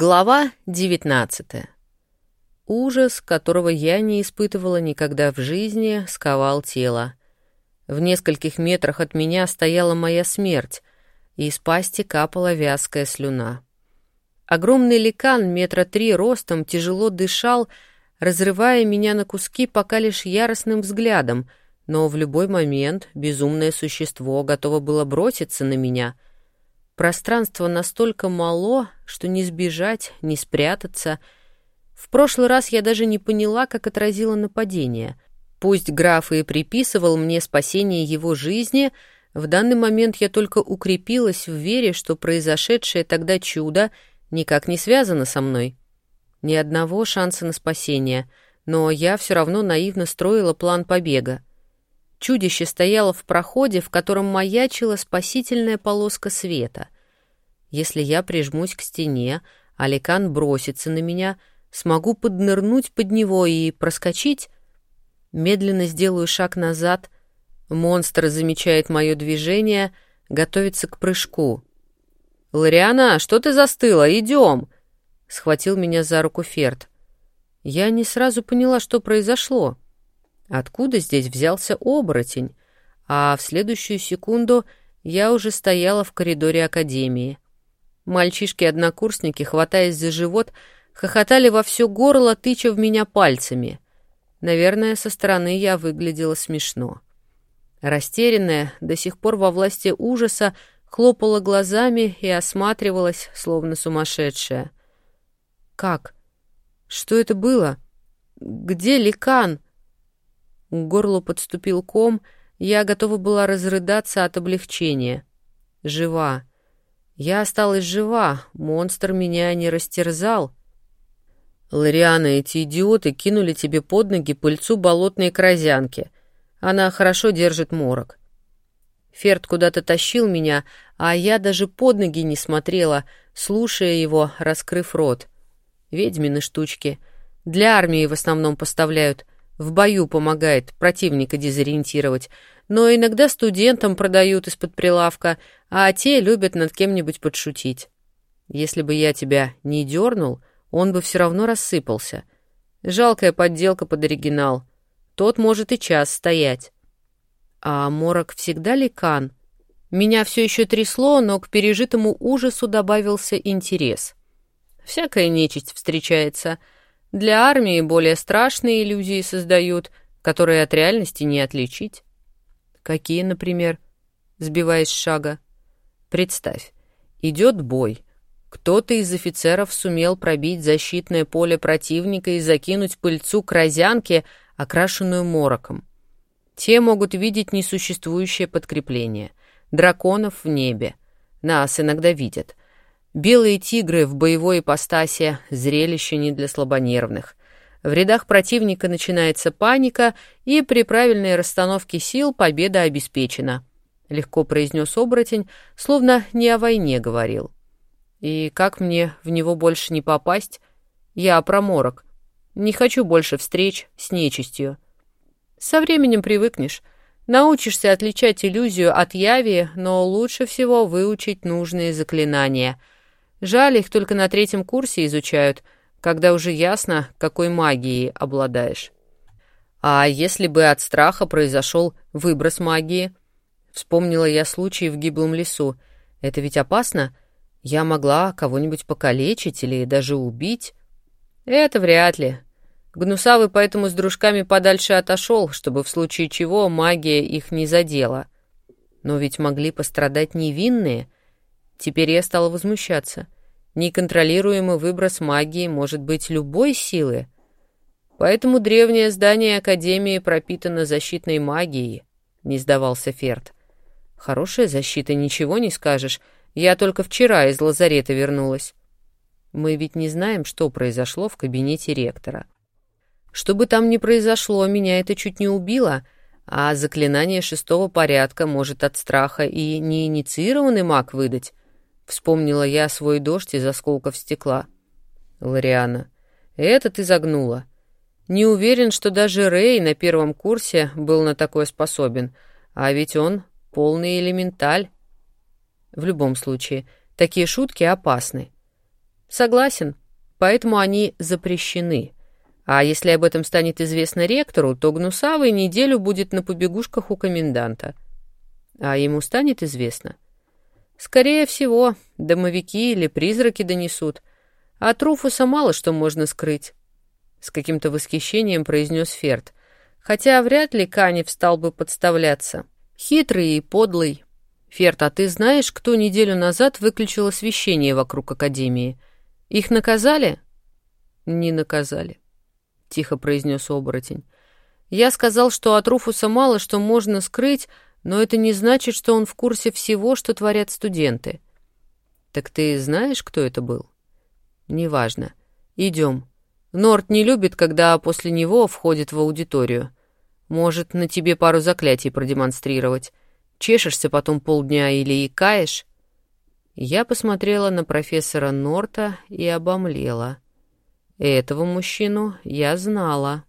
Глава 19. Ужас, которого я не испытывала никогда в жизни, сковал тело. В нескольких метрах от меня стояла моя смерть, и из пасти капала вязкая слюна. Огромный ликан метра три ростом тяжело дышал, разрывая меня на куски пока лишь яростным взглядом, но в любой момент безумное существо готово было броситься на меня — Пространство настолько мало, что не сбежать, не спрятаться. В прошлый раз я даже не поняла, как отразило нападение. Пусть граф и приписывал мне спасение его жизни, в данный момент я только укрепилась в вере, что произошедшее тогда чудо никак не связано со мной. Ни одного шанса на спасение, но я все равно наивно строила план побега. Чудище стояло в проходе, в котором маячила спасительная полоска света. Если я прижмусь к стене, Аликан бросится на меня, смогу поднырнуть под него и проскочить. Медленно сделаю шаг назад. Монстр замечает мое движение, готовится к прыжку. «Лориана, что ты застыла? Идем!» — схватил меня за руку Ферд. Я не сразу поняла, что произошло. Откуда здесь взялся оборотень? А в следующую секунду я уже стояла в коридоре академии. Мальчишки-однокурсники, хватаясь за живот, хохотали во все горло, тыча в меня пальцами. Наверное, со стороны я выглядела смешно. Растерянная, до сих пор во власти ужаса, хлопала глазами и осматривалась, словно сумасшедшая. «Как? Что это было? Где ликан?» К горлу подступил ком, я готова была разрыдаться от облегчения. Жива. Я осталась жива, монстр меня не растерзал. Лариана, эти идиоты кинули тебе под ноги пыльцу болотной крозянки. Она хорошо держит морок. Ферд куда-то тащил меня, а я даже под ноги не смотрела, слушая его, раскрыв рот. Ведьмины штучки. Для армии в основном поставляют — в бою помогает противника дезориентировать, но иногда студентам продают из-под прилавка, а те любят над кем-нибудь подшутить. Если бы я тебя не дернул, он бы все равно рассыпался. Жалкая подделка под оригинал. Тот может и час стоять. А морок всегда ликан. Меня все еще трясло, но к пережитому ужасу добавился интерес. Всякая нечисть встречается — для армии более страшные иллюзии создают, которые от реальности не отличить. Какие, например? Сбиваясь с шага. Представь, идет бой. Кто-то из офицеров сумел пробить защитное поле противника и закинуть пыльцу к розянке, окрашенную мороком. Те могут видеть несуществующее подкрепление. Драконов в небе. Нас иногда видят. Белые тигры в боевой ипостаси — зрелище не для слабонервных. В рядах противника начинается паника, и при правильной расстановке сил победа обеспечена. Легко произнес оборотень, словно не о войне говорил. И как мне в него больше не попасть? Я проморок. Не хочу больше встреч с нечистью. Со временем привыкнешь. Научишься отличать иллюзию от яви, но лучше всего выучить нужные заклинания — Жаль, их только на третьем курсе изучают, когда уже ясно, какой магией обладаешь. А если бы от страха произошел выброс магии? Вспомнила я случай в гиблом лесу. Это ведь опасно? Я могла кого-нибудь покалечить или даже убить? Это вряд ли. Гнусавый поэтому с дружками подальше отошел, чтобы в случае чего магия их не задела. Но ведь могли пострадать невинные — Теперь я стала возмущаться. Неконтролируемый выброс магии может быть любой силы. Поэтому древнее здание Академии пропитано защитной магией, не сдавался Ферд. Хорошая защита, ничего не скажешь. Я только вчера из лазарета вернулась. Мы ведь не знаем, что произошло в кабинете ректора. Что бы там ни произошло, меня это чуть не убило, а заклинание шестого порядка может от страха и неинициированный маг выдать. Вспомнила я свой дождь из осколков стекла. Лариана, это ты загнула. Не уверен, что даже Рэй на первом курсе был на такое способен, а ведь он полный элементаль. В любом случае, такие шутки опасны. Согласен, поэтому они запрещены. А если об этом станет известно ректору, то Гнусавый неделю будет на побегушках у коменданта. А ему станет известно? Скорее всего, домовики или призраки донесут. А от Руфуса мало что можно скрыть. С каким-то восхищением произнес Ферд. Хотя вряд ли Канев стал бы подставляться. Хитрый и подлый. Ферд, а ты знаешь, кто неделю назад выключил освещение вокруг Академии? Их наказали? Не наказали. — тихо произнес оборотень. «Я сказал, что от Руфуса мало что можно скрыть, но это не значит, что он в курсе всего, что творят студенты». «Так ты знаешь, кто это был?» «Неважно. Идем. Норт не любит, когда после него входит в аудиторию. Может, на тебе пару заклятий продемонстрировать. Чешешься потом полдня или икаешь?» Я посмотрела на профессора Норта и обомлела — этого мужчину я знала.